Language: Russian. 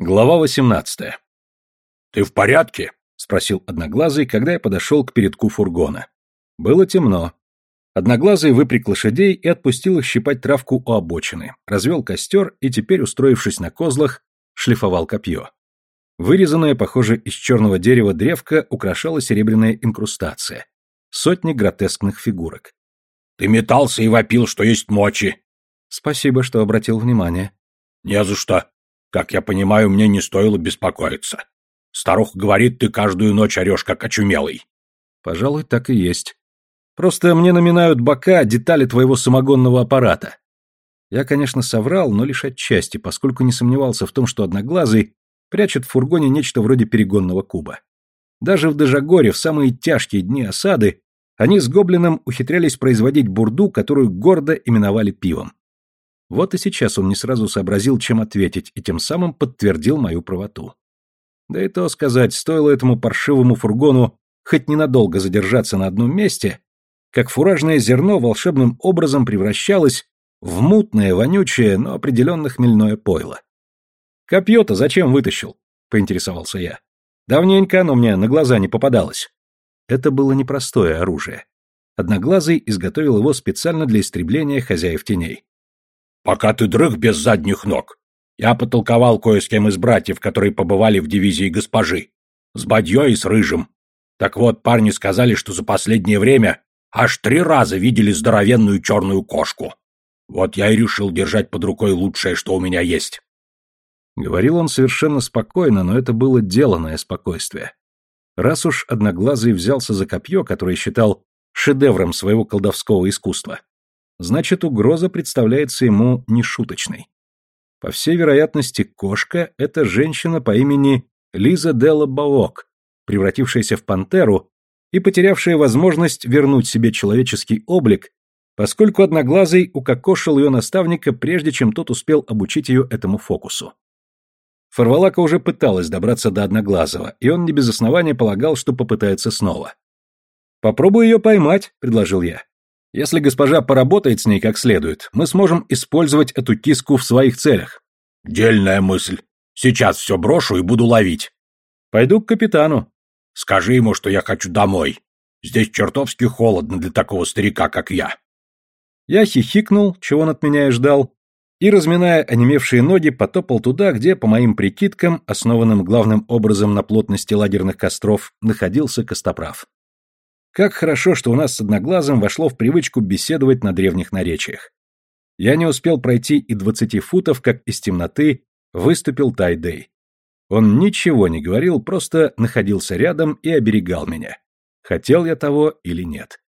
Глава 18. «Ты в порядке?» — спросил Одноглазый, когда я подошел к передку фургона. Было темно. Одноглазый выпряг лошадей и отпустил их щипать травку у обочины, развел костер и теперь, устроившись на козлах, шлифовал копье. Вырезанная, похоже, из черного дерева древка украшала серебряная инкрустация. Сотни гротескных фигурок. «Ты метался и вопил, что есть мочи!» «Спасибо, что обратил внимание». «Не за что. Как я понимаю, мне не стоило беспокоиться. Старуха говорит, ты каждую ночь орешь, как очумелый. Пожалуй, так и есть. Просто мне наминают бока детали твоего самогонного аппарата. Я, конечно, соврал, но лишь отчасти, поскольку не сомневался в том, что Одноглазый прячет в фургоне нечто вроде перегонного куба. Даже в Дежагоре, в самые тяжкие дни осады, они с Гоблином ухитрялись производить бурду, которую гордо именовали пивом. Вот и сейчас он не сразу сообразил, чем ответить, и тем самым подтвердил мою правоту. Да и то сказать, стоило этому паршивому фургону хоть ненадолго задержаться на одном месте, как фуражное зерно волшебным образом превращалось в мутное, вонючее, но определенно хмельное пойло. «Копье-то зачем вытащил?» — поинтересовался я. «Давненько оно мне на глаза не попадалось». Это было непростое оружие. Одноглазый изготовил его специально для истребления хозяев теней. Пока ты дрых без задних ног. Я потолковал кое с кем из братьев, которые побывали в дивизии госпожи. С Бадьей и с Рыжим. Так вот, парни сказали, что за последнее время аж три раза видели здоровенную черную кошку. Вот я и решил держать под рукой лучшее, что у меня есть. Говорил он совершенно спокойно, но это было деланное спокойствие. Раз уж Одноглазый взялся за копье, которое считал шедевром своего колдовского искусства, значит, угроза представляется ему нешуточной. По всей вероятности, кошка — это женщина по имени Лиза Делла Бавок, превратившаяся в пантеру и потерявшая возможность вернуть себе человеческий облик, поскольку Одноглазый укокошил ее наставника, прежде чем тот успел обучить ее этому фокусу. Фарвалака уже пыталась добраться до Одноглазого, и он не без основания полагал, что попытается снова. «Попробуй ее поймать», — предложил я. Если госпожа поработает с ней как следует, мы сможем использовать эту киску в своих целях. Дельная мысль. Сейчас все брошу и буду ловить. Пойду к капитану. Скажи ему, что я хочу домой. Здесь чертовски холодно для такого старика, как я. Я хихикнул, чего он от меня и ждал, и, разминая онемевшие ноги, потопал туда, где, по моим прикидкам, основанным главным образом на плотности лагерных костров, находился Костоправ. Как хорошо, что у нас с Одноглазым вошло в привычку беседовать на древних наречиях. Я не успел пройти и двадцати футов, как из темноты выступил Тайдей. Он ничего не говорил, просто находился рядом и оберегал меня. Хотел я того или нет.